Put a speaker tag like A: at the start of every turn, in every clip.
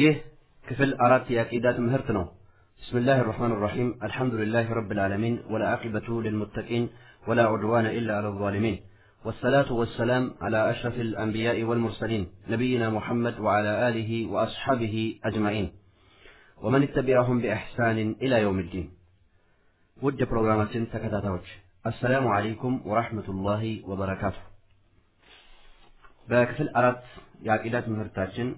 A: ይህ ክፍል አራት የአቂዳ ትምህርት ነው። بسم الله الرحمن الرحيم الحمد لله رب العالمين والعاقبة للمتقين ولا عدوان إلا على الظالمين والصلاة والسلام على أشرف الأنبياء والمرسلين نبينا محمد وعلى آله وأصحابه أجمعين ومن اتبعهم بإحسان إلى يوم الدين ود برنامج تكتاتوج السلام عليكم ورحمة الله وبركاته በክፍል አራት የአቂዳ ትምህርታችን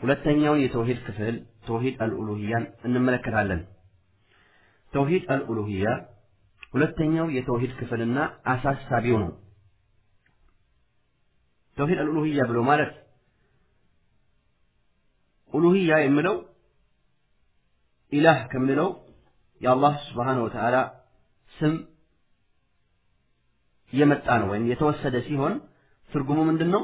A: ሁለተኛውን የተውሂድ ክፍል ተውሂድ አልኡሉሂያን እንመለከታለን። ተውሂድ አልኡሉሂያ ሁለተኛው የተውሂድ ክፍልና አሳሳቢው ነው። ተውሂድ አልኡሉሂያ ብሎ ማለት ኡሉሂያ የሚለው ኢላህ ከሚለው የአላህ ስብሓነ ወተዓላ ስም የመጣ ነው ወይም የተወሰደ ሲሆን ትርጉሙ ምንድን ነው?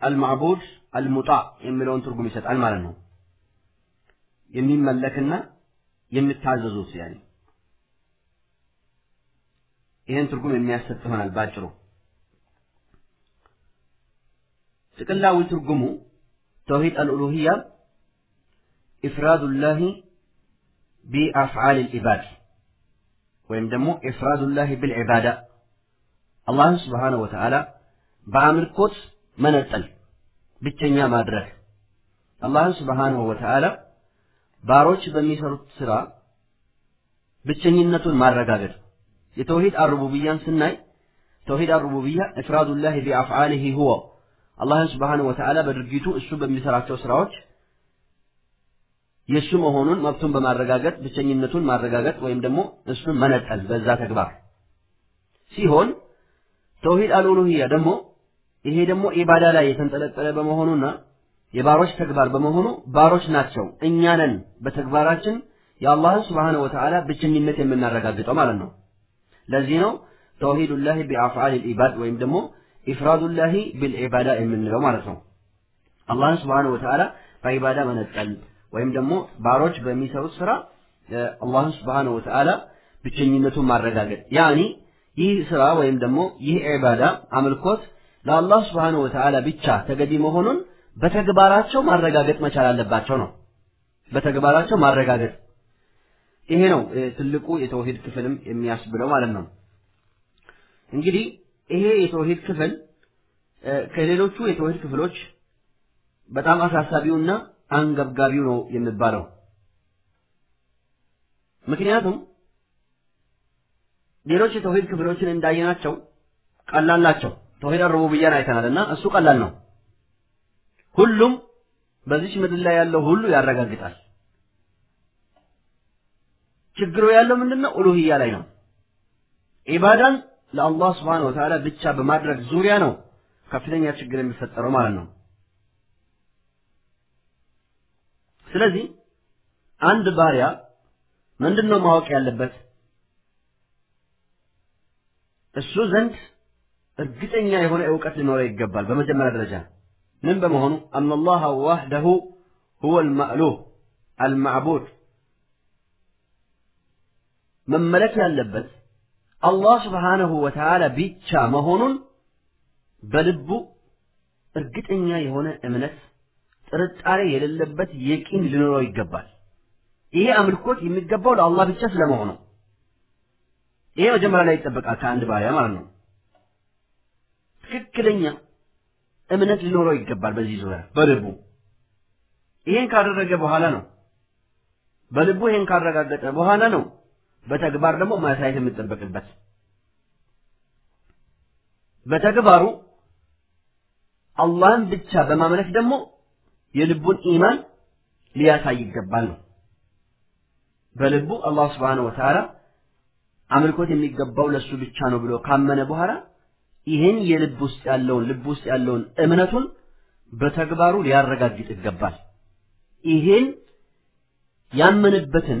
A: አልማዕቡድ አልሙጣ የሚለውን ትርጉም ይሰጣል ማለት ነው። የሚመለክና የሚታዘዙት ያኔ ይህን ትርጉም የሚያሰጥ ይሆናል ባጭሩ። ጥቅላዊ ትርጉሙ ተውሂድ አልኡሉሂያ ኢፍራዱላሂ ቢአፍዓል ልዒባድ ወይም ደግሞ ኢፍራዱላሂ ብልዒባዳ አላህን ስብሓነሁ ወተዓላ በአምልኮት መነጠል ብቸኛ ማድረግ። አላህን ስብሓንሁ ወተዓላ ባሮች በሚሰሩት ስራ ብቸኝነቱን ማረጋገጥ። የተውሂድ አሩቡብያን ስናይ ተውሂድ አሩቡብያ ኢፍራዱላህ ቢአፍዓሊሂ ሁወ አላህን ስብሓንሁ ወተዓላ በድርጊቱ እሱ በሚሰራቸው ስራዎች የእሱ መሆኑን መብቱን በማረጋገጥ ብቸኝነቱን ማረጋገጥ ወይም ደግሞ እሱን መነጠል በዛ ተግባር ሲሆን ተውሂድ አልኡሉሂያ ደግሞ ይሄ ደግሞ ኢባዳ ላይ የተንጠለጠለ በመሆኑና የባሮች ተግባር በመሆኑ ባሮች ናቸው እኛ ነን በተግባራችን የአላህን ስብሓነ ወተዓላ ብቸኝነት የምናረጋግጠው ማለት ነው። ለዚህ ነው ተውሂዱላሂ ቢአፍዓል ልኢባድ ወይም ደግሞ ኢፍራዱላሂ ብልዒባዳ የምንለው ማለት ነው። አላህን ስብሓነ ወተዓላ በኢባዳ መነጠል ወይም ደግሞ ባሮች በሚሰሩት ስራ አላህን ስብሓነ ወተዓላ ብቸኝነቱን ማረጋገጥ ያኒ ይህ ስራ ወይም ደግሞ ይህ ዒባዳ አምልኮት ለአላህ ስብሓነሁ ወተዓላ ብቻ ተገቢ መሆኑን በተግባራቸው ማረጋገጥ መቻል አለባቸው ነው። በተግባራቸው ማረጋገጥ ይሄ ነው ትልቁ የተውሂድ ክፍልም የሚያስብለው ማለት ነው። እንግዲህ ይሄ የተውሂድ ክፍል ከሌሎቹ የተውሂድ ክፍሎች በጣም አሳሳቢውና አንገብጋቢው ነው የሚባለው። ምክንያቱም ሌሎች የተውሂድ ክፍሎችን እንዳየናቸው ቀላል ናቸው። ተውሂድ ሩቡብያን አይተናል እና እሱ ቀላል ነው። ሁሉም በዚች ምድር ላይ ያለው ሁሉ ያረጋግጣል። ችግሩ ያለው ምንድነው? ኡሉህያ ላይ ነው። ኢባዳን ለአላህ ስብሓነሁ ወተዓላ ብቻ በማድረግ ዙሪያ ነው ከፍተኛ ችግር የሚፈጠረው ማለት ነው። ስለዚህ አንድ ባሪያ ምንድነው ማወቅ ያለበት? እሱ ዘንድ እርግጠኛ የሆነ እውቀት ሊኖረው ይገባል። በመጀመሪያ ደረጃ ምን በመሆኑ አነላህ ዋህደሁ ሁወ አልማእሉህ አልማዕቡድ መመለክ ያለበት አላህ ስብሓነሁ ወተዓላ ብቻ መሆኑን በልቡ እርግጠኛ የሆነ እምነት ጥርጣሬ የሌለበት የቂን ሊኖረው ይገባል። ይሄ አምልኮት የሚገባው ለአላህ ብቻ ስለመሆኑ ይሄ መጀመሪያ ላይ ይጠበቃል ከአንድ ባሪያ ማለት ነው። ትክክለኛ እምነት ሊኖረው ይገባል በዚህ ዙሪያ በልቡ። ይሄን ካደረገ በኋላ ነው በልቡ ይሄን ካረጋገጠ በኋላ ነው በተግባር ደግሞ ማሳየት የሚጠበቅበት። በተግባሩ አላህን ብቻ በማምለክ ደግሞ የልቡን ኢማን ሊያሳይ ይገባል ነው። በልቡ አላህ ስብሓነሁ ወተዓላ አምልኮት የሚገባው ለሱ ብቻ ነው ብሎ ካመነ በኋላ ይህን የልብ ውስጥ ያለውን ልብ ውስጥ ያለውን እምነቱን በተግባሩ ሊያረጋግጥ ይገባል። ይህን ያመነበትን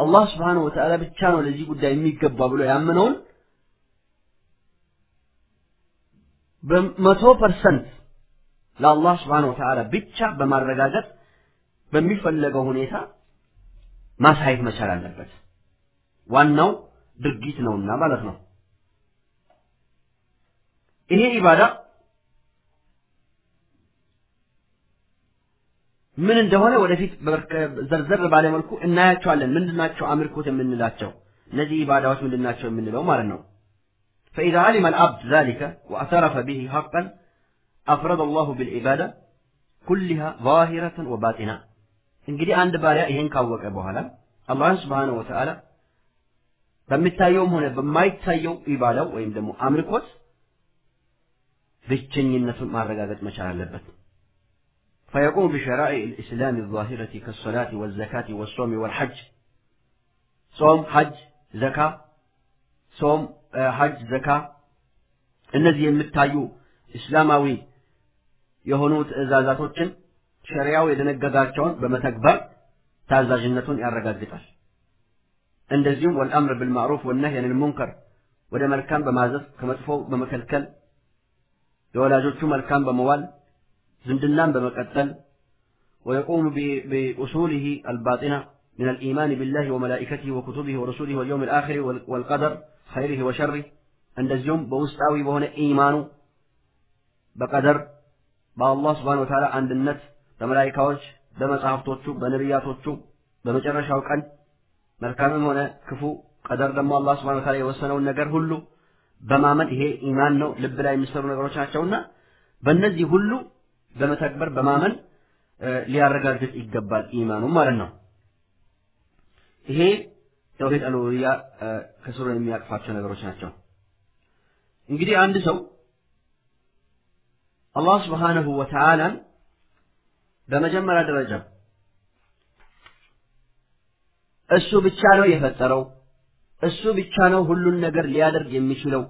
A: አላህ سبحانه وتعالى ብቻ ነው ለዚህ ጉዳይ የሚገባ ብሎ ያመነውን በመቶ percent ለአላህ سبحانه وتعالى ብቻ በማረጋገጥ በሚፈለገው ሁኔታ ማሳየት መቻል አለበት። ዋናው ድርጊት ነውና ማለት ነው። ይሄ ኢባዳ ምን እንደሆነ ወደፊት ዘርዘር ባለመልኩ እናያቸዋለን። ምንድናቸው አምልኮት የምንላቸው እነዚህ ኢባዳዎች ምንድናቸው የምንለው ማለት ነው። فإذا علم العبد ذلك واعترف به حقا أفرد الله بالعبادة كلها ظاهرة وباطنة እንግዲህ አንድ ባሪያ ይሄን ካወቀ በኋላ አላህን ስብሓነሁ ወተዓላ በሚታየውም ሆነ በማይታየው ኢባዳው ወይም ደግሞ አምልኮት ብቸኝነቱን ማረጋገጥ መቻል አለበት። فيقوم بشرائع الإسلام الظاهرة كالصلاة والزكاة والصوم والحج صوم حج زكاة صوم ሐጅ ዘካ እነዚህ የሚታዩ እስላማዊ የሆኑ ትእዛዛቶችን ሸሪያው የደነገጋቸውን በመተግበር ታዛዥነቱን ያረጋግጣል። እንደዚሁም ወልአምር ብልማዕሩፍ ወነህይ አኒል ሙንከር ወደ መልካም በማዘዝ ከመጥፎ በመከልከል የወላጆቹ መልካም በመዋል ዝምድናን በመቀጠል ويقوم بأصوله الباطنة من الإيمان بالله وملائكته وكتبه ورسوله واليوم الآخر والقدر خيره وشره እንደዚሁም በውስጣዊ በሆነ ኢማኑ በቀደር በአላህ ስብሓን ወተዓላ አንድነት በመላይካዎች በመጽሐፍቶቹ በነቢያቶቹ በመጨረሻው ቀን መልካምም ሆነ ክፉ ቀደር ደግሞ አላህ ስብሓን ወተዓላ የወሰነውን ነገር ሁሉ በማመን ይሄ ኢማን ነው ልብ ላይ የሚሰሩ ነገሮች ናቸውና በእነዚህ ሁሉ በመተግበር በማመን ሊያረጋግጥ ይገባል ኢማኑ ማለት ነው ይሄ ተውሂድ አልኡሉሂያ ከስሩ የሚያቅፋቸው ነገሮች ናቸው። እንግዲህ አንድ ሰው አላህ ስብሓነሁ ወተዓላን በመጀመሪያ ደረጃ እሱ ብቻ ነው የፈጠረው፣ እሱ ብቻ ነው ሁሉን ነገር ሊያደርግ የሚችለው፣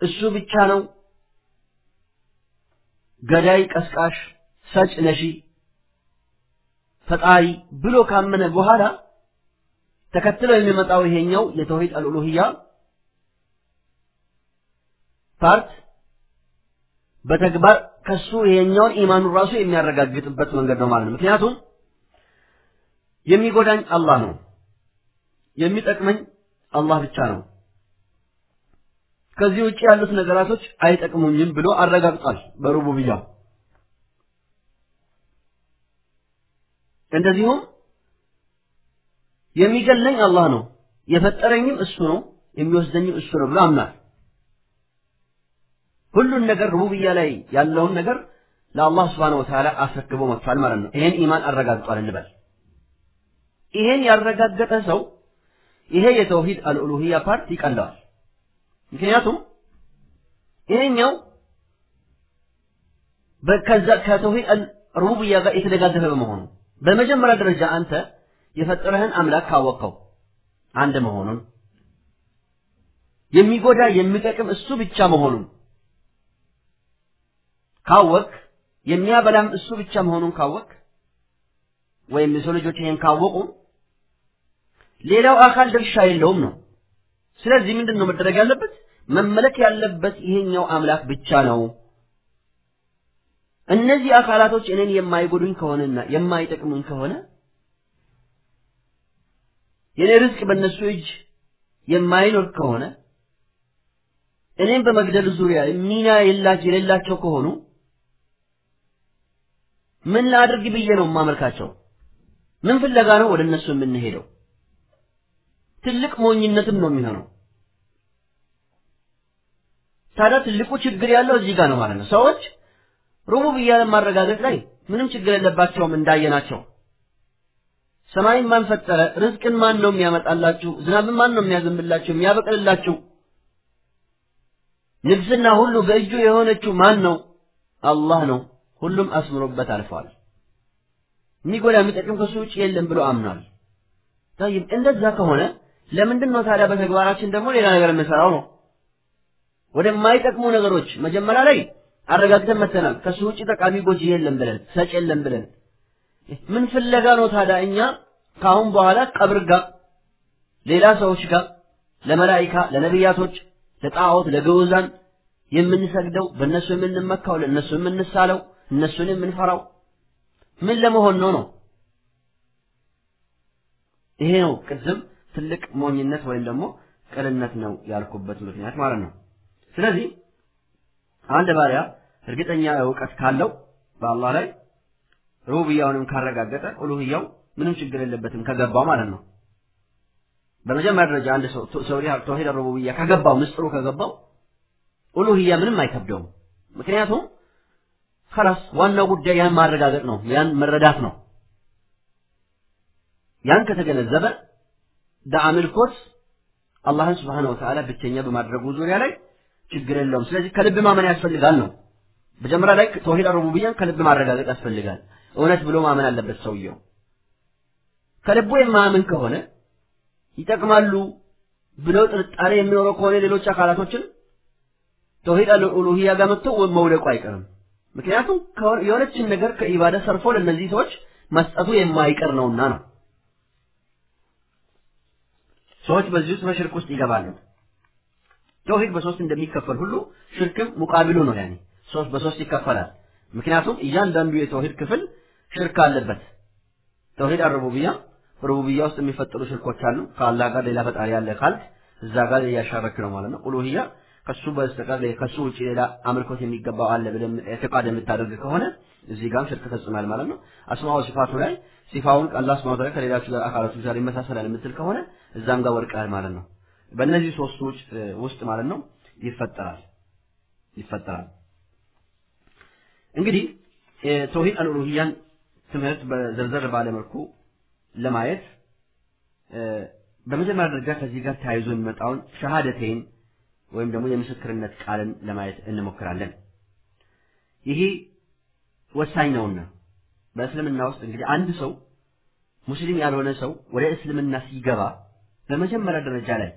A: እሱ ብቻ ነው። ገዳይ፣ ቀስቃሽ፣ ሰጭ፣ ነሺ፣ ፈጣሪ ብሎ ካመነ በኋላ ተከትሎ የሚመጣው ይሄኛው የ توحيد الألوهية part በተግባር ከሱ ይሄኛውን ኢማኑን ራሱ የሚያረጋግጥበት መንገድ ነው ማለት ነው። ምክንያቱም የሚጎዳኝ አላህ ነው፣ የሚጠቅመኝ አላህ ብቻ ነው፣ ከዚህ ውጭ ያሉት ነገራቶች አይጠቅሙኝም ብሎ አረጋግጧል በሩቡብያው። እንደዚሁም የሚገለኝ አላህ ነው፣ የፈጠረኝም እሱ ነው፣ የሚወስደኝም እሱ ነው ብሎ አምናል። ሁሉን ነገር ሩቡብያ ላይ ያለውን ነገር ለአላህ سبحانه وتعالى አስረክቦ መጥቷል ማለት ነው። ይሄን ኢማን አረጋግጧል እንበል። ይሄን ያረጋገጠ ሰው ይሄ የ توحيد الألوهية part ይቀለዋል። ምክንያቱም ይሄኛው ከዛ ከተውሂድ ሩቡብያ ጋር የተደጋገፈ በመሆኑ በመጀመሪያ ደረጃ አንተ የፈጠረህን አምላክ ካወቅከው አንድ መሆኑን የሚጎዳ የሚጠቅም እሱ ብቻ መሆኑን ካወቅ የሚያበላም እሱ ብቻ መሆኑን ካወቅ ወይም የሰው ልጆች ይሄን ካወቁ ሌላው አካል ድርሻ የለውም ነው። ስለዚህ ምንድን ነው መደረግ ያለበት? መመለክ ያለበት ይሄኛው አምላክ ብቻ ነው። እነዚህ አካላቶች እኔን የማይጎዱኝ ከሆነና የማይጠቅሙኝ ከሆነ የኔ ርዝቅ በእነሱ እጅ የማይኖር ከሆነ እኔም በመግደል ዙሪያ ሚና የላቸው የሌላቸው ከሆኑ ምን ላድርግ ብዬ ነው የማመልካቸው? ምን ፍለጋ ነው ወደ እነሱ የምንሄደው? ትልቅ ሞኝነትም ነው የሚሆነው። ታዲያ ትልቁ ችግር ያለው እዚህ ጋር ነው ማለት ነው። ሰዎች ሩቡብያን ማረጋገጥ ላይ ምንም ችግር የለባቸውም እንዳየናቸው። ሰማይን ማን ፈጠረ? ርዝቅን ማን ነው የሚያመጣላችሁ? ዝናብን ማን ነው የሚያዘንብላችሁ የሚያበቅልላችሁ? ንግስና ሁሉ በእጁ የሆነችው ማን ነው? አላህ ነው። ሁሉም አስምሮበት አልፈዋል። የሚጎዳ የሚጠቅም ከሱ ውጭ የለም ብሎ አምኗል። ታይም እንደዛ ከሆነ ለምንድን ነው ታዲያ በተግባራችን ደግሞ ሌላ ነገር የምንሰራው ነው? ወደማይጠቅሙ ነገሮች መጀመሪያ ላይ አረጋግተን መተናል። ከሱ ውጭ ጠቃሚ ጎጂ የለም ብለን ሰጭ የለም ብለን ምን ፍለጋ ነው ታዲያ እኛ ከአሁን በኋላ ቀብር ጋር ሌላ ሰዎች ጋር ለመላኢካ፣ ለነቢያቶች፣ ለጣዖት፣ ለግዑዛን የምንሰግደው በእነሱ የምንመካው ለእነሱ የምንሳለው እነሱን የምንፈራው ምን ለመሆን ነው ነው? ይሄ ነው ቅድም ትልቅ ሞኝነት ወይም ደግሞ ቅልነት ነው ያልኩበት ምክንያት ማለት ነው። ስለዚህ አንድ ባሪያ እርግጠኛ እውቀት ካለው በአላህ ላይ ሩብያውንም ካረጋገጠ ኡሉህያው ምንም ችግር የለበትም ከገባው ማለት ነው። በመጀመሪያ ደረጃ አንድ ሰው ተውሂድ ሩቡብያ ከገባው ምስጥሩ ከገባው ኡሉህያ ምንም አይከብደውም። ምክንያቱም ከላስ ዋናው ጉዳይ ያን ማረጋገጥ ነው፣ ያን መረዳት ነው። ያን ከተገነዘበ አምልኮት አላህን ስብሓነሁ ወተዓላ ብቸኛ በማድረጉ ዙሪያ ላይ ችግር የለውም። ስለዚህ ከልብ ማመን ያስፈልጋል ነው። መጀመሪያ ላይ ተውሂድ ሩቡብያን ከልብ ማረጋገጥ ያስፈልጋል። እውነት ብሎ ማመን አለበት ሰውየው። ከልቡ የማያምን ከሆነ ይጠቅማሉ ብለው ጥርጣሬ የሚኖረው ከሆነ ሌሎች አካላቶችን ተውሂድ ኡሉሂያ ጋር መጥቶ መውደቁ አይቀርም። ምክንያቱም የሆነችን ነገር ከኢባዳ ሰርፎ ለእነዚህ ሰዎች መስጠቱ የማይቀር ነውና ነው። ሰዎች በዚህ ውስጥ በሽርክ ውስጥ ይገባሉ። ተውሂድ በሶስት እንደሚከፈል ሁሉ ሽርክም ሙቃቢሉ ነው። ያኔ ሶስት በሶስት ይከፈላል። ምክንያቱም እያንዳንዱ የተውሂድ ክፍል ሽርክ አለበት። ተውሂድ አሩቡብያ ሩቡብያ ውስጥ የሚፈጠሩ ሽርኮች አሉ። ከአላህ ጋር ሌላ ፈጣሪ ያለ ካልክ እዛ ጋር እያሻረክ ነው ማለት ነው። ኡሉህያ ከሱ በስተቀር ከሱ ውጭ ሌላ አምልኮት የሚገባው አለ ብለህ ኢዕቲቃድ የምታደርግ ከሆነ እዚህ ጋርም ሽርክ ፈጽማል ማለት ነው። አስማው ሲፋቱ ላይ ሲፋውን አላህ ሱብሓነሁ ወተዓላ ከሌሎች ጋር አካላቶች ጋር ይመሳሰላል የምትል ከሆነ እዛም ጋር ወርቃል ማለት ነው። በእነዚህ ሶስቱ ውስጥ ማለት ነው ይፈጠራል ይፈጠራል። እንግዲህ ተውሂድ አልኡሉሂያን ትምህርት በዘርዘር ባለ መልኩ ለማየት በመጀመሪያ ደረጃ ከዚህ ጋር ተያይዞ የሚመጣውን ሸሃደቴን ወይም ደግሞ የምስክርነት ቃልን ለማየት እንሞክራለን። ይሄ ወሳኝ ነውና በእስልምና ውስጥ እንግዲህ አንድ ሰው ሙስሊም ያልሆነ ሰው ወደ እስልምና ሲገባ በመጀመሪያ ደረጃ ላይ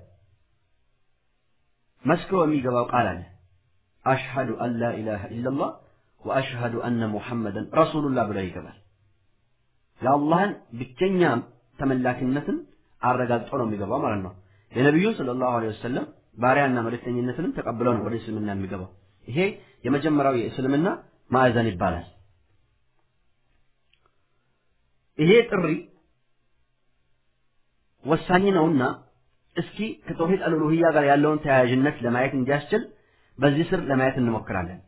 A: መስክሮ የሚገባው ቃል አለ። አሽሀዱ አን ላ ኢላሃ ኢለላህ ወአሽሀዱ አነ ሙሐመደን ረሱሉላህ ብሎ ይገባል። የአላህን ብቸኛ ተመላኪነትን አረጋግጦ ነው የሚገባው ማለት ነው። የነቢዩን ሰለላሁ ዐለይሂ ወሰለም ባሪያና መልእክተኝነትንም ተቀብለው ነው ወደ እስልምና የሚገባው። ይሄ የመጀመሪያው የእስልምና ማዕዘን ይባላል። ይሄ ጥሪ ወሳኝ ነውና እስኪ ከ توحيد الألوهية ጋር ያለውን ተያያዥነት ለማየት እንዲያስችል በዚህ ስር ለማየት እንሞክራለን።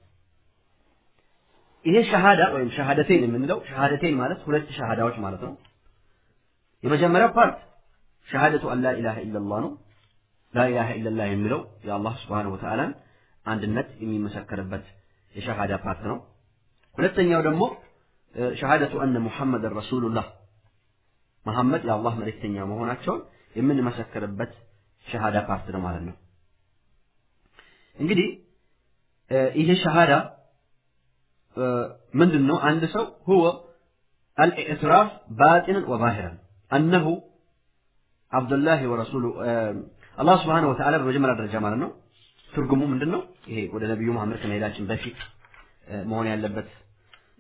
A: ይሄ ሸሃዳ ወይም شهادتين የምንለው شهادتين ማለት ሁለት ሸሃዳዎች ማለት ነው። የመጀመሪያው part شهادة أن لا إله إلا الله ነው። لا إله إلا الله የሚለው የአላህ سبحانه وتعالى ን አንድነት የሚመሰከርበት የሸሃዳ part ነው። ሁለተኛው ደግሞ شهادة أن محمدا رسول الله መሐመድ የአላህ መልእክተኛ መሆናቸውን የምንመሰክርበት ሸሃዳ part ነው ማለት ነው። እንግዲህ ይሄ ሸሃዳ ምንድን ነው? አንድ ሰው هو الاعتراف باطنا وظاهرا أنه عبد الله ورسوله አላህ سبحانه وتعالى በመጀመሪያ ደረጃ ማለት ነው። ትርጉሙ ምንድን ነው? ይሄ ወደ ነቢዩ መሐመድ ከመሄዳችን በፊት መሆን ያለበት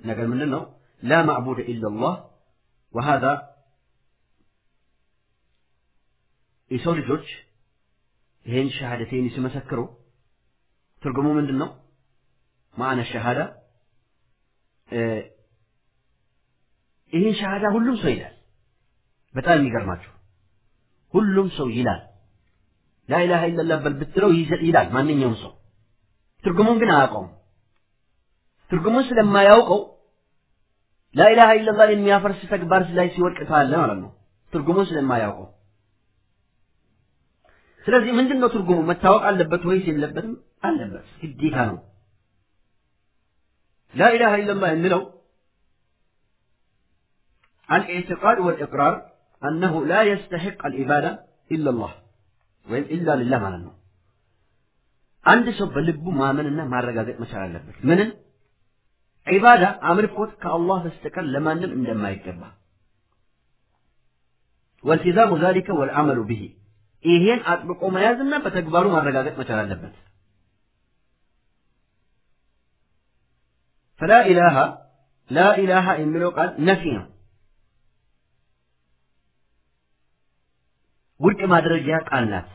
A: ነገር ምንድን ነው? ላ ማዕቡደ ኢለላህ ወሃዛ የሰው ልጆች ይሄን ሸሃደቴን ሲመሰክሩ ትርጉሙ ምንድን ነው? ማዕነ ሸሃዳ ይህን ሸሃዳ ሁሉም ሰው ይላል። በጣም የሚገርማችሁ ሁሉም ሰው ይላል። ላኢላሃ ኢለላህ በል ብትለው ይላል ማንኛውም ሰው። ትርጉሙን ግን አያውቀውም። ትርጉሙን ስለማያውቀው ላኢላሃ ኢለላህ የሚያፈርስ ተግባር ላይ ሲወድቅ ካለ ማለት ነው። ትርጉሙን ስለማያውቀው ስለዚህ ምንድን ነው ትርጉሙ? መታወቅ አለበት ወይስ የለበትም? አለበት፣ ግዴታ ነው። ላኢላሃ ኢለላህ የሚለው አልኢዕቲቃድ ወልኢቅራር አነሁ ላ የስተሒቅ አልዒባዳ ኢለላህ ወይም ኢላ ልላህ ማለት ነው። አንድ ሰው በልቡ ማመንና ማረጋገጥ መቻል አለበት። ምንም ዒባዳ አምልኮት ከአላህ በስተቀር ለማንም እንደማይገባ ወልቲዛሙ ዛሊከ ወልዓመሉ ብሂ ይሄን አጥብቆ መያዝና በተግባሩ ማረጋገጥ መቻል አለበት። ፈላ ኢላሃ ላ ኢላሃ የሚለው ቃል ነፊ ነው። ውድቅ ማድረጊያ ቃል ናት።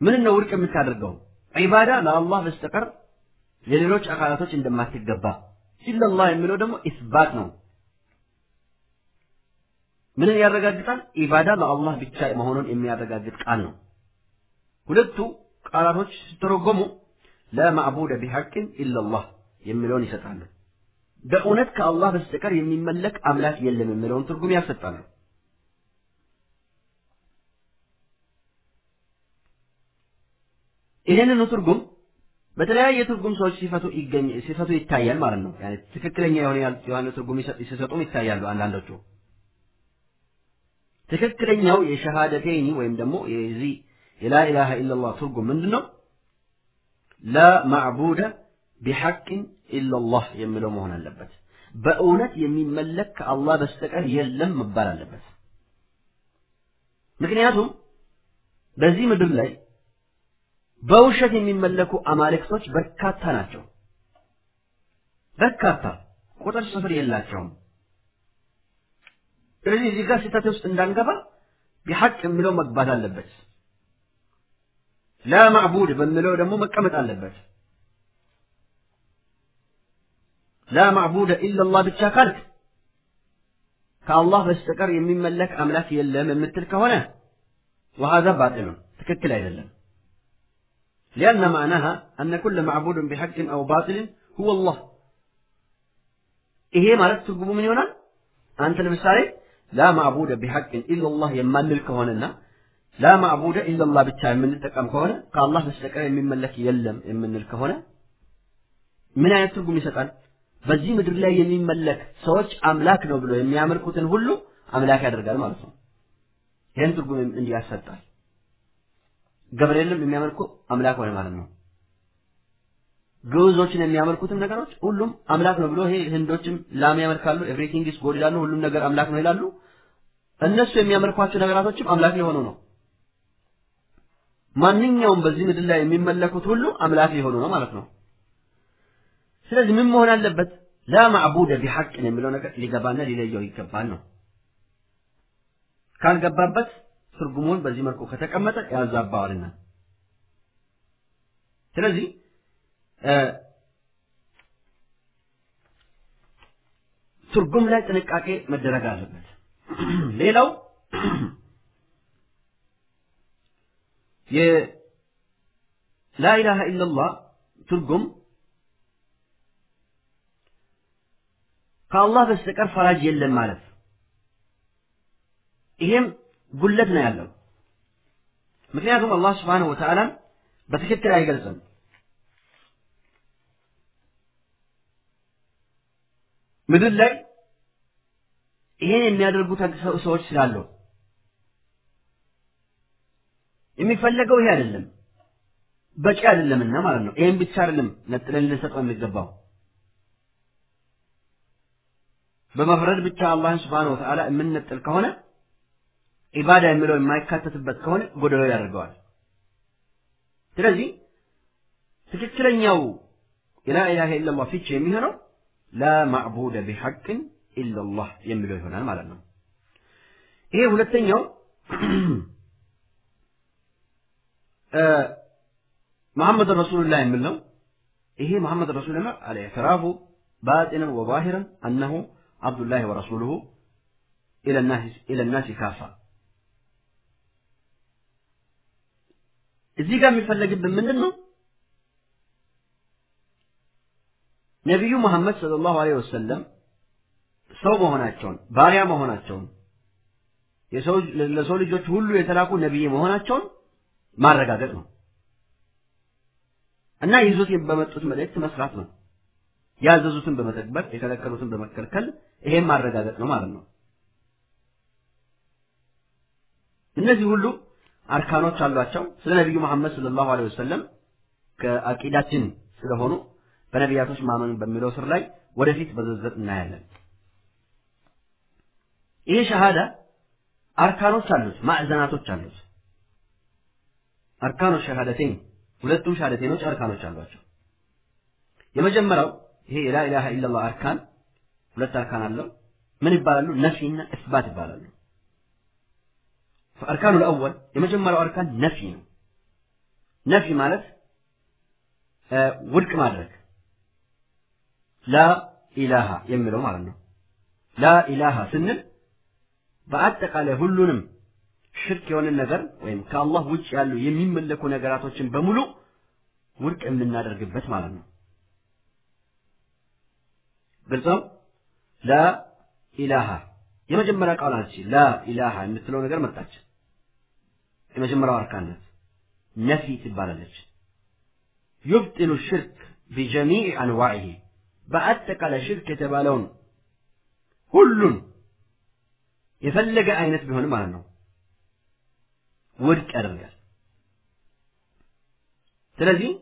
A: ምን ነው ውድቅ የምታደርገው? ዒባዳ ለአላህ በስተቀር ለሌሎች አካላቶች እንደማትገባ ኢለላህ የሚለው ደግሞ ኢስባት ነው። ምንን ያረጋግጣል? ኢባዳ ለአላህ ብቻ መሆኑን የሚያረጋግጥ ቃል ነው። ሁለቱ ቃላቶች ሲተረጎሙ ላ ማዕቡደ ቢሐቅን ኢለላህ የሚለውን ይሰጣሉ። በእውነት ከአላህ በስተቀር የሚመለክ አምላክ የለም የሚለውን ትርጉም ያሰጣሉ። ይህንኑ ትርጉም በተለያየ ትርጉም ሰዎች ሲፈቱ ይገኝ ሲፈቱ ይታያል ማለት ነው። ያኔ ትክክለኛ የሆነ የሆነ ትርጉም ሲሰጡም ይታያሉ አንዳንዶቹ። ትክክለኛው የሸሃደቴኒ ወይም ደግሞ የዚህ የላኢላሃ ኢላላህ ትርጉም ምንድን ነው? ላ ማዕቡደ ቢሐቅን ኢላላህ የሚለው መሆን አለበት። በእውነት የሚመለክ ከአላህ በስተቀር የለም መባል አለበት። ምክንያቱም በዚህ ምድር ላይ በውሸት የሚመለኩ አማልክቶች በርካታ ናቸው። በርካታ ቁጥር ስፍር የላቸውም። ስለዚህ እዚህ ጋር ስህተት ውስጥ እንዳንገባ ቢሐቅ የሚለው መግባት አለበት። ላ በሚለው ደግሞ መቀመጥ አለበት። ላ ማዕቡደ ኢላላህ ብቻ ካልክ ከአላህ በስተቀር የሚመለክ አምላክ የለም የምትል ከሆነ ወሀዛ ባጢሉን ትክክል አይደለም። لأن معناها أن كل معبود بحق أو باطل هو الله إيه مالك ترجمه من هنا أنت لمثال لا معبود بحق إلا الله يمال كهوننا لا معبود إلا الله بالتالي من التقام كهونة قال الله بستقر من ملك يلم من الكهونة من آية ترجم يسأل በዚህ ምድር ላይ የሚመለክ ሰዎች አምላክ ነው ብሎ የሚያመልኩትን ሁሉ አምላክ ያደርጋል ማለት ነው። ይህን ትርጉም እንዲህ ያሰጣል። ገብርኤልም የሚያመልኩ አምላክ ሆነ ማለት ነው። ግዑዞችን የሚያመልኩትም ነገሮች ሁሉም አምላክ ነው ብሎ ይሄ ህንዶችም ላም ያመልካሉ፣ everything is God ይላሉ፣ ሁሉም ነገር አምላክ ነው ይላሉ። እነሱ የሚያመልኳቸው ነገራቶችም አምላክ ሊሆኑ ነው። ማንኛውም በዚህ ምድር ላይ የሚመለኩት ሁሉ አምላክ ሊሆኑ ነው ማለት ነው። ስለዚህ ምን መሆን አለበት? ላ ማዕቡደ ቢሐቅን የሚለው ነገር ሊገባና ሊለየው ይገባል ነው። ካልገባበት ትርጉሙን በዚህ መልኩ ከተቀመጠ ያዛባዋልና ስለዚህ ትርጉም ላይ ጥንቃቄ መደረግ አለበት። ሌላው የላኢላሃ ኢላላህ ትርጉም ከአላህ በስተቀር ፈራጅ የለም ማለት ይሄም ጉለት ነው ያለው። ምክንያቱም አላህ ስብሓነሁ ወተዓላ በትክክል አይገልጽም። ምድር ላይ ይሄን የሚያደርጉት ሰዎች ስላለው የሚፈለገው ይሄ አይደለም፣ በቂ አይደለምና ማለት ነው። ይሄን ብቻ አይደለም ነጥለን ልንሰጠው የሚገባው በመፍረድ ብቻ አላህን ስብሓነሁ ወተዓላ የምንነጥል ከሆነ ኢባዳ የሚለው የማይካተትበት ከሆነ ጎደሎ ያደርገዋል። ስለዚህ ትክክለኛው የላኢላሃ ኢለላህ ፍቺ የሚሆነው ላ ማዕቡደ ቢሐቅን ኢለላህ የሚለው ይሆናል ማለት ነው። ይሄ ሁለተኛው መሐመድ ረሱሉላህ የሚል ነው። ይሄ መሐመድ ረሱሉላህ አልኢዕትራፉ ባጢነን ወዛሂረን አነሁ አብዱላህ ወረሱሉሁ ኢለ ናሲ ካፋ እዚህ ጋር የሚፈለግብን ምንድን ነው? ነቢዩ መሐመድ ሰለላሁ ዐለይሂ ወሰለም ሰው መሆናቸውን ባሪያ መሆናቸውን ለሰው ልጆች ሁሉ የተላኩ ነቢይ መሆናቸውን ማረጋገጥ ነው እና ይዞት በመጡት መልእክት መስራት ነው። ያዘዙትን በመተግበር የከለከሉትን በመከልከል ይሄን ማረጋገጥ ነው ማለት ነው። እነዚህ ሁሉ አርካኖች አሏቸው። ስለ ነቢዩ መሐመድ صلى الله عليه وسلم ከአቂዳችን ስለሆኑ በነቢያቶች ማመን በሚለው ስር ላይ ወደፊት በዝርዝር እናያለን። ይሄ ሸሃዳ አርካኖች አሉት፣ ማዕዘናቶች አሉት። አርካኖች شهادتين ሁለቱም ሸሃደቴኖች አርካኖች አሏቸው። የመጀመሪያው ይሄ የ لا إله إلا الله አርካን ሁለት አርካን አለው። ምን ይባላሉ? ነፊና እስባት ይባላሉ። አርካኑ ለአወል የመጀመሪያው አርካን ነፊ ነው። ነፊ ማለት ውድቅ ማድረግ ላ ኢላሃ የሚለው ማለት ነው። ላ ኢላሃ ስንል በአጠቃላይ ሁሉንም ሽርክ የሆነ ነገር ወይም ከአላህ ውጭ ያሉ የሚመለኩ ነገራቶችን በሙሉ ውድቅ የምናደርግበት ማለት ነው። ግልጽ ነው። ላ ኢላሃ የመጀመሪያ ቃል አለች። ላ ኢላሃ የምትለው ነገር መጣች። የመጀመሪያው አርካን ናት። ነፊ ትባላለች። ዩብጢሉ ሽርክ ቢጀሚዕ አንዋዒሂ በአጠቃላይ ሽርክ የተባለውን ሁሉን የፈለገ አይነት ቢሆንም ማለት ነው ውድቅ ያደርጋል። ስለዚህ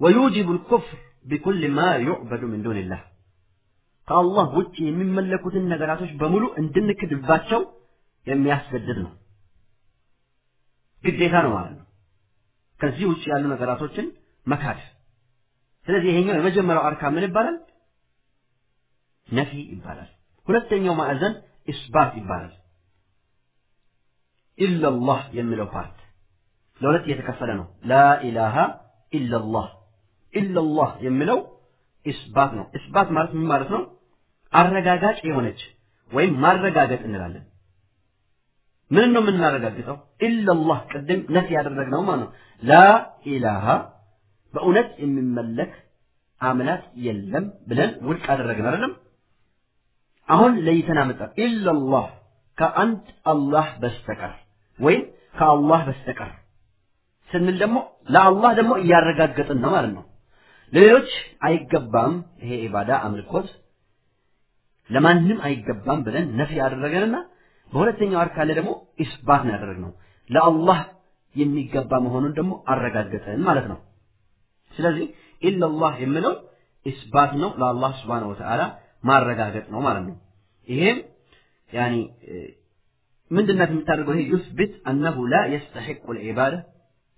A: ወዩጅቡ ልኩፍር ቢኩል ማ ዩዕበዱ ምን ዱንላህ ከአላህ ውጭ የሚመለኩትን ነገራቶች በሙሉ እንድንክድባቸው የሚያስገድድ ነው። ግዴታ ነው ማለት ነው። ከዚህ ውጭ ያሉ ነገራቶችን መካድ። ስለዚህ ይሄኛው የመጀመሪያው አርካ ምን ይባላል? ነፊ ይባላል። ሁለተኛው ማዕዘን ኢስባት ይባላል። إلا الله የሚለው part ለሁለት እየተከፈለ ነው። لا إله إلا الله إلا الله የሚለው إثبات ነው። إثبات ማለት ምን ማለት ነው? አረጋጋጭ የሆነች ወይም ማረጋገጥ እንላለን። ምን ነው የምናረጋግጠው? إلا الله ቅድም نفي ያደረግነው ማለት ነው። لا إله በእውነት የሚመለክ አምላክ የለም ብለን ውድቅ አደረግን አይደለም? አሁን ለይተን አመጣ ኢላላህ ከአንድ አላህ በስተቀር ወይም ከአላህ በስተቀር ስንል ደግሞ ለአላህ ደግሞ እያረጋገጥን ነው ማለት ነው። ለሌሎች አይገባም ይሄ ኢባዳ አምልኮት ለማንም አይገባም ብለን ነፊ ያደረገንና በሁለተኛው አርካን ላይ ደግሞ ኢስባት ነው ለአላህ የሚገባ መሆኑን ደግሞ አረጋገጠን ማለት ነው። ስለዚህ إلا الله የሚለው إثبات ነው ለአላህ سبحانه وتعالى ማረጋገጥ ነው ማለት ነው። ይሄም يعني ምንድናት የምታደርገው? ይሄ يثبت أنه لا يستحق العبادة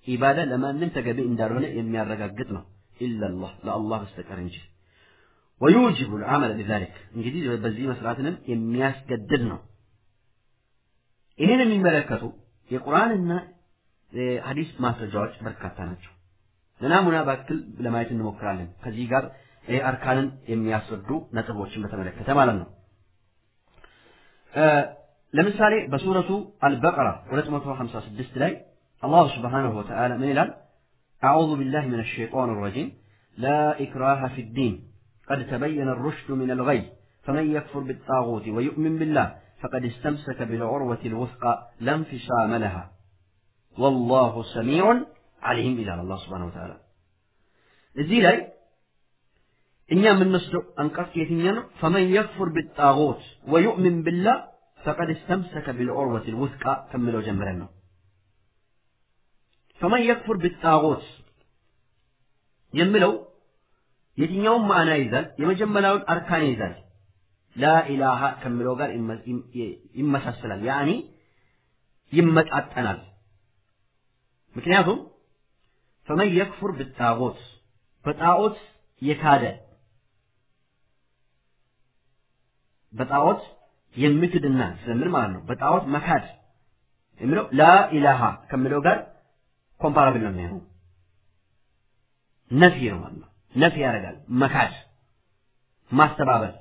A: ኢባዳ ለማንም ተገቢ እንዳልሆነ የሚያረጋግጥ ነው። إلا الله ለአላህ በስተቀር እንጂ ويوجب العمل بذلك እንግዲህ በዚህ መስራትንም የሚያስገድድ ነው። ይህን የሚመለከቱ የቁርአንና የሐዲስ ማስረጃዎች በርካታ ናቸው። ለናሙና ያክል ለማየት እንሞክራለን። ከዚህ ጋር አርካንን የሚያስረዱ ነጥቦችን በተመለከተ ማለት ነው። ለምሳሌ በ سورة البقرة 256 ላይ አላሁ سبحانه وتعالى ምን ይላል? أعوذ بالله من الشيطان الرجيم لا إكراه في الدين قد تبين الرشد من الغي فمن يكفر بالطاغوت ويؤمن بالله ፈቀድ እስተምሰከ ቢልዑርወት ልውስቃ ላ እንፊሳመ ለሃ ወላሁ ሰሚዑን አሊም ይላል አላህ ስብሓነሁ ወተዓላ። እዚህ ላይ እኛ የምንወስደው አንቀጽ የትኛ ነው? ፈመን የክፉር ቢጣጉት ወዩእሚን ቢላህ ፈቀድ እስተምሰከ ቢልዑርወት ልውስቃ ከምለው ጀምረን ነው። ፈመን የክፉር ቢጣጉት የሚለው የትኛውን ማዕና ይዛል? የመጀመሪያውን አርካን ይዛል። لا إله ከሚለው ጋር ይመሳሰላል፣ يعني ይመጣጠናል። ምክንያቱም فمن يكفر بالطاغوت በጣዖት የካደ በጣዖት የምክድና ስለምን ማለት ነው። በጣዖት መካድ የሚለው لا إله ከሚለው ጋር comparable ነው የሚሆነው። نفي ነው ማለት ነው። نفي ያደርጋል። መካድ፣ ማስተባበል፣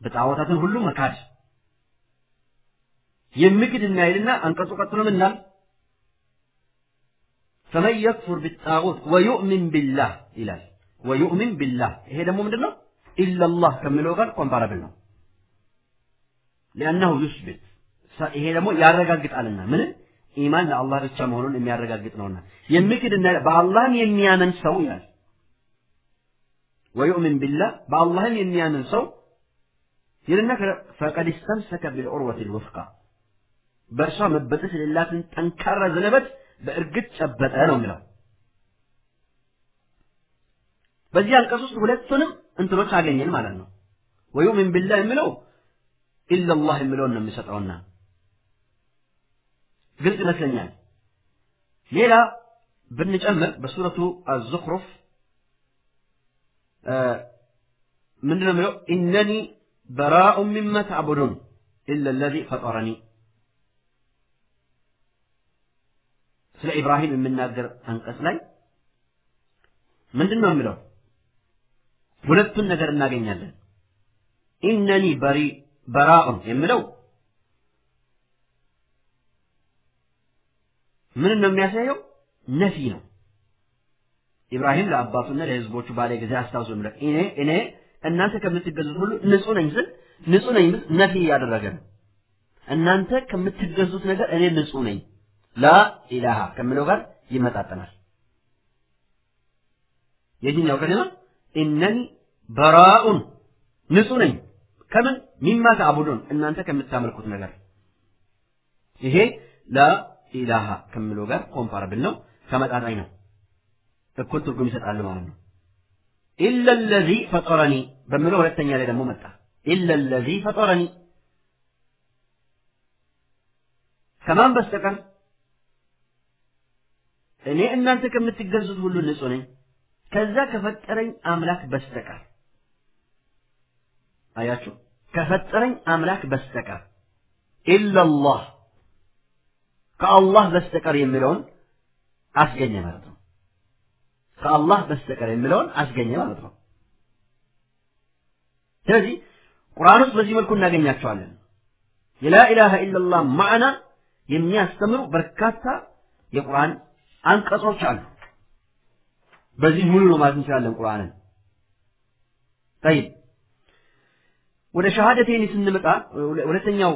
A: በጣዖታትን ሁሉ መካድ የምክድና ይልና አንቀጹ ቀጥሎ ምናል فمن يكفر بالطاغوت ويؤمن بالله ይላል። ويؤمن بالله ይሄ ደግሞ ምንድን ነው? إلا الله ከሚለው ጋር comparable ነው። لأنه يثبت ይሄ ደግሞ ያረጋግጣልና ምን ኢማን ለአላህ ብቻ መሆኑን የሚያረጋግጥ ነውና የሚክድና በአላህም የሚያምን ሰው ይላል። ወዩእሚን ቢላህ በአላህም የሚያምን ሰው ይልና ፈቀድ እስተምሰከ ቢልዑርወት ልውፍቃ በእርሷ መበጠስ የሌላትን ጠንካራ ዘነበት በእርግጥ ጨበጠ ነው የሚለው። በዚህ አንቀጽ ውስጥ ሁለቱንም እንትኖች አገኘን ማለት ነው። ወዩእሚን ቢላህ የሚለው ኢላላህ የሚለውን ነው የሚሰጠውና ግልጽ ይመስለኛል። ሌላ ብንጨምር በሱረቱ አዙኽሩፍ ምንድነው የሚለው ኢነኒ በራኡ ሚማ ተዕቡዱን ኢላ ለዚ ፈጠረኒ ስለ ኢብራሂም የሚናገር አንቀጽ ላይ ምንድን ነው የሚለው? ሁለቱን ነገር እናገኛለን። ኢነኒ በሪ በራኡን የሚለው ምን ነው የሚያሳየው? ነፊ ነው። ኢብራሂም ለአባቱና ለሕዝቦቹ ባለ ጊዜ አስታውሱ የሚለው እኔ እኔ እናንተ ከምትገዙት ሁሉ ንጹህ ነኝ ስል ንጹህ ነኝ ብል ነፊ እያደረገ ነው። እናንተ ከምትገዙት ነገር እኔ ንጹህ ነኝ። ላ ኢላሃ ከምለው ጋር ይመጣጠናል። የትኛው ከሊማ إنني براء ንጹህ ነኝ። ከምን? مما تعبدون። እናንተ ከምታመልኩት ነገር። ይሄ لا إله ከምለው ጋር comparable ነው፣ ተመጣጣኝ ነው፣ እኩል ትርጉም ይሰጣል ማለት ነው። إلا الذي فطرني በምለው ሁለተኛ ላይ ደግሞ መጣ። إلا الذي فطرني ከማን በስተቀር እኔ እናንተ ከምትገዙት ሁሉ ንጹህ ነኝ ከዛ ከፈጠረኝ አምላክ በስተቀር አያችሁ፣ ከፈጠረኝ አምላክ በስተቀር ኢላላህ ከአላህ በስተቀር የሚለውን አስገኘ ማለት ነው። ከአላህ በስተቀር የሚለውን አስገኘ ማለት ነው። ስለዚህ ቁርአን ውስጥ በዚህ መልኩ እናገኛቸዋለን። የላኢላሃ ኢላላህ ማዕና የሚያስተምሩ በርካታ የቁርአን አንቀጾች አሉ። በዚህ ሙሉ ነው ማለት እንችላለን ቁርአንን። ጠይብ ወደ ሸሃደቴን ስንመጣ ሁለተኛው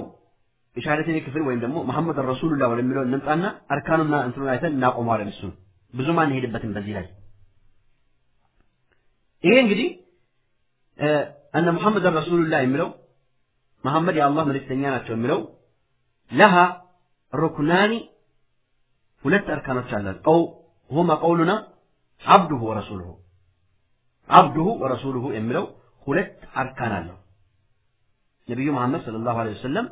A: የሸሃደቴን ክፍል ወይም ደግሞ መሐመድ ረሱሉላህ ወደሚለው እንምጣና አርካኑና እንትኑን አይተን እናቆመዋለን። እሱን ብዙም አንሄድበትም በዚህ ላይ ይሄ እንግዲህ እነ ሙሐመድ ረሱሉላህ የሚለው መሐመድ የአላህ መልእክተኛ ናቸው የሚለው ለሃ ሩክናኒ ሁለት አርካኖች አለን። ቀው ሁማ ቀውሉና አብዱሁ ወረሱሉሁ አብዱሁ ወረሱሉሁ የሚለው ሁለት አርካን አለው። ነቢዩ መሐመድ ሰለላሁ ዐለይሂ ወሰለም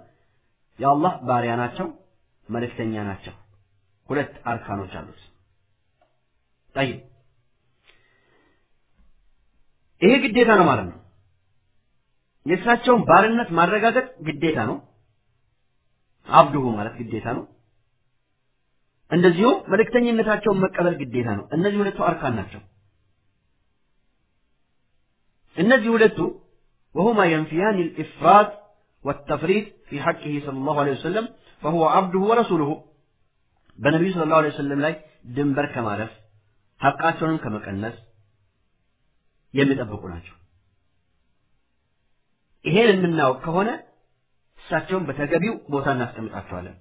A: የአላህ ባሪያ ናቸው፣ መልእክተኛ ናቸው። ሁለት አርካኖች አሉት። ጠይብ ይሄ ግዴታ ነው ማለት ነው። የእሳቸውን ባርነት ማረጋገጥ ግዴታ ነው። አብዱሁ ማለት ግዴታ ነው። እንደዚሁም መልእክተኝነታቸውን መቀበል ግዴታ ነው። እነዚህ ሁለቱ አርካን ናቸው። እነዚህ ሁለቱ وهما ينفيان الإفراد والتفريط في حقه صلى الله عليه وسلم فهو عبده ورسوله በነቢዩ ስለ ላሁ ወሰለም ላይ ድንበር ከማለፍ ሐቃቸውንም ከመቀነስ የሚጠብቁ ናቸው። ይሄን የምናውቅ ከሆነ እሳቸውን በተገቢው ቦታ እናስቀምጣቸዋለን።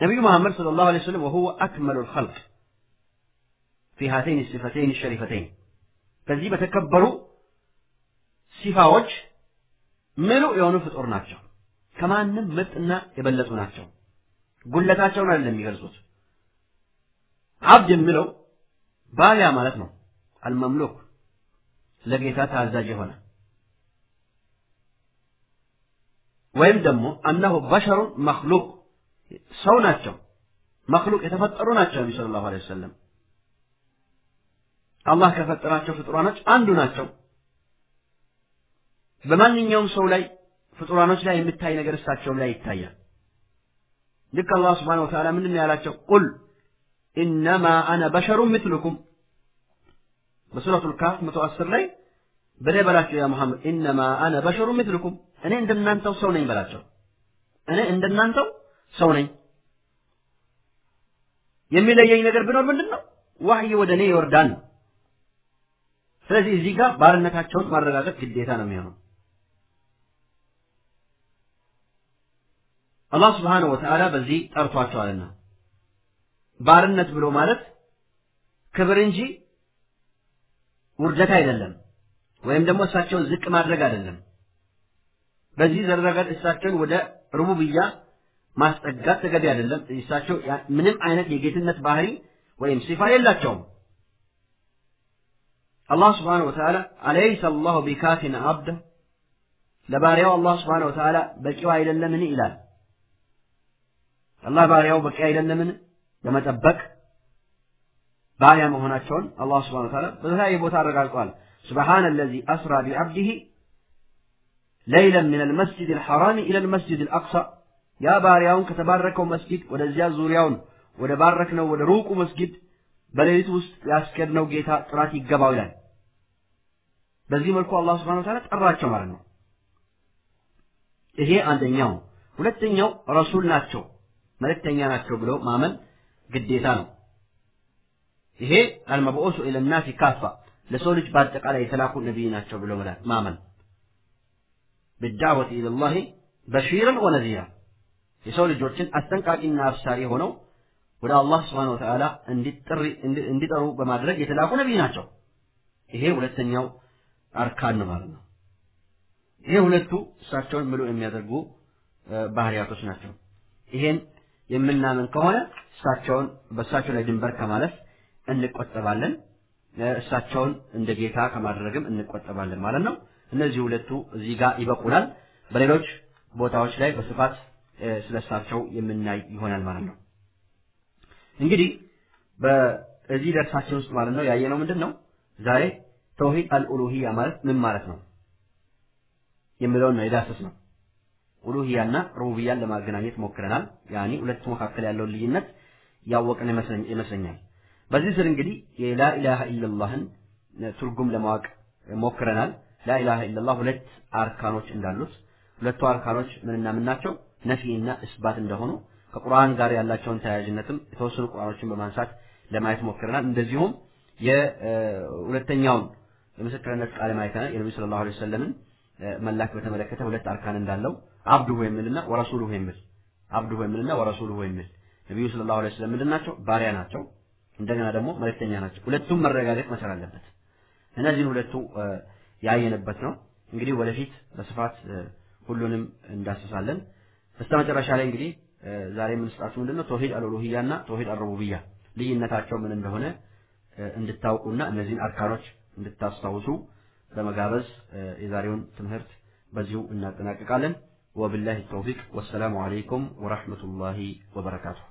A: ነቢዩ መሐመድ ሰለላሁ ዐለይሂ ወሰለም ወሁወ አክመሉል ኸልቅ ፊ ሃተይን ሲፈተይን ሸሪፈተይን በዚህ በተከበሩ ሲፋዎች ምሉ የሆኑ ፍጡር ናቸው። ከማንም ምርጥና የበለጡ ናቸው። ጉለታቸውን አይደለም የሚገልጹት። አብድ የሚለው ባሪያ ማለት ነው። አልመምሉክ ለጌታ ታዛዥ የሆነ ወይም ደግሞ አነሁ በሸሩን መክሉቅ ሰው ናቸው። መክሉቅ የተፈጠሩ ናቸው። ነቢ ሰለላሁ ዐለይሂ ወሰለም አላህ ከፈጠራቸው ፍጡራኖች አንዱ ናቸው። በማንኛውም ሰው ላይ ፍጡራኖች ላይ የሚታይ ነገር እሳቸውም ላይ ይታያል። ልክ አላህ ስብሓነሁ ወተዓላ ምንድን ያላቸው? ቁል ኢነማ አነ በሸሩን ምትልኩም በሱረቱል ካፍ መቶ አስር ላይ በላይ በላቸው ያ ሙሐመድ ኢነማ አነ በሸሩን ምትልኩም እኔ እንደናንተው ሰው ነኝ በላቸው። እኔ እንደናንተው ሰው ነኝ። የሚለየኝ ነገር ቢኖር ምንድን ነው? ዋህይ ወደ እኔ ይወርዳል ነው። ስለዚህ እዚህ ጋር ባርነታቸውን ማረጋገጥ ግዴታ ነው የሚሆነው። አላህ ስብሓነሁ ወተዓላ በዚህ ጠርቷቸዋልና ባርነት ብሎ ማለት ክብር እንጂ ውርደት አይደለም፣ ወይም ደግሞ እሳቸውን ዝቅ ማድረግ አይደለም። በዚህ ዘረገድ እሳቸውን ወደ ሩቡብያ ማስጠጋት ተገቢ አይደለም። እሳቸው ምንም አይነት የጌትነት ባህሪ ወይም ሲፋ የላቸውም። አላህ ስብሓነሁ ወተዓላ አለይሰ አላሁ ቢካፊን አብደ ለባሪያው አላህ ስብሓነሁ ወተዓላ በቂው አይደለምን ይላል። አላህ ባሪያው በቂ አይደለምን ለመጠበቅ ባሪያ መሆናቸውን አላህ ስብሓነሁ ወተዓላ በተለያየ ቦታ አረጋግጧል። سبحان الذي أسرى بعبده ليلا من المسجد الحرام إلى المسجد الأقصى يا بارياون كتباركوا مسجد ودزيا زورياون ወደ ባረክነው ወደ ሩቁ መስጊድ በሌሊት ውስጥ ያስኬድነው ጌታ ጥራት ይገባው ይላል። በዚህ መልኩ አላህ ስብሐነሁ ወተዓላ ጠራቸው ማለት ነው። ይሄ አንደኛው። ሁለተኛው ረሱል ናቸው መልእክተኛ ናቸው ብሎ ማመን ግዴታ ነው። ይሄ አልመብዑሱ ኢለናሲ ካፋ ለሰው ልጅ በአጠቃላይ የተላኩ ነቢይ ናቸው ብሎ ማመን ብዳወት ኢለላሂ በሺረን ወነዚራ የሰው ልጆችን አስጠንቃቂና አብሳሪ ሆነው ወደ አላህ ስብሓነሁ ወተዓላ እንዲጠሩ በማድረግ የተላኩ ነቢይ ናቸው። ይሄ ሁለተኛው አርካን ነው ማለት ነው። ይሄ ሁለቱ እሳቸውን ምሉ የሚያደርጉ ባህሪያቶች ናቸው። ይሄን የምናምን ከሆነ እሳቸውን በእሳቸው ላይ ድንበር ከማለፍ እንቆጠባለን። እሳቸውን እንደ ጌታ ከማድረግም እንቆጠባለን ማለት ነው። እነዚህ ሁለቱ እዚህ ጋር ይበቁናል። በሌሎች ቦታዎች ላይ በስፋት ስለ እሳቸው የምናይ ይሆናል ማለት ነው። እንግዲህ በዚህ ደርሳችን ውስጥ ማለት ነው ያየነው ምንድን ነው? ዛሬ ተውሂድ አልኡሉሂያ ማለት ምን ማለት ነው የሚለውን ነው የዳሰስ ነው። ኡሉሂያና ሩቡቢያን ለማገናኘት ሞክረናል። ያኒ ሁለቱ መካከል ያለውን ልዩነት ያወቅን ይመስለኛል። በዚህ ስር እንግዲህ የላኢላሃ ኢለላህን ትርጉም ለማወቅ ሞክረናል። ላኢላሃ ኢለላህ ሁለት አርካኖች እንዳሉት ሁለቱ አርካኖች ምንና ምን ናቸው? ነፊና እስባት እንደሆኑ ከቁርአን ጋር ያላቸውን ተያያዥነትም የተወሰኑ ቁርአኖችን በማንሳት ለማየት ሞክረናል። እንደዚሁም የሁለተኛውን የምስክርነት ቃል ማየተናል። የነቢ ሰለላሁ ዐለይሂ ወሰለምን መላክ በተመለከተ ሁለት አርካን እንዳለው አብዱሁ የሚልና ወረሱሉሁ የሚል አብዱሁ የሚልና ወረሱሉሁ የሚል ነቢዩ ሰለላሁ ዐለይሂ ወሰለም ምንድን ናቸው? ባሪያ ናቸው። እንደገና ደግሞ መልእክተኛ ናቸው። ሁለቱም መረጋገጥ መቻል አለበት። እነዚህን ሁለቱ ያየንበት ነው። እንግዲህ ወደፊት በስፋት ሁሉንም እንዳስሳለን። በስተመጨረሻ ላይ እንግዲህ ዛሬ የምንስጣችሁ ምንድነው ተውሂድ አልኡሉሂያ እና ተውሂድ አልሩቡቢያ ልዩነታቸው ምን እንደሆነ እንድታውቁና እነዚህን አርካኖች እንድታስታውሱ በመጋበዝ የዛሬውን ትምህርት በዚሁ እናጠናቅቃለን። ወብላሂ ተውፊቅ ወሰላሙ አለይኩም ወራህመቱላሂ ወበረካቱሁ።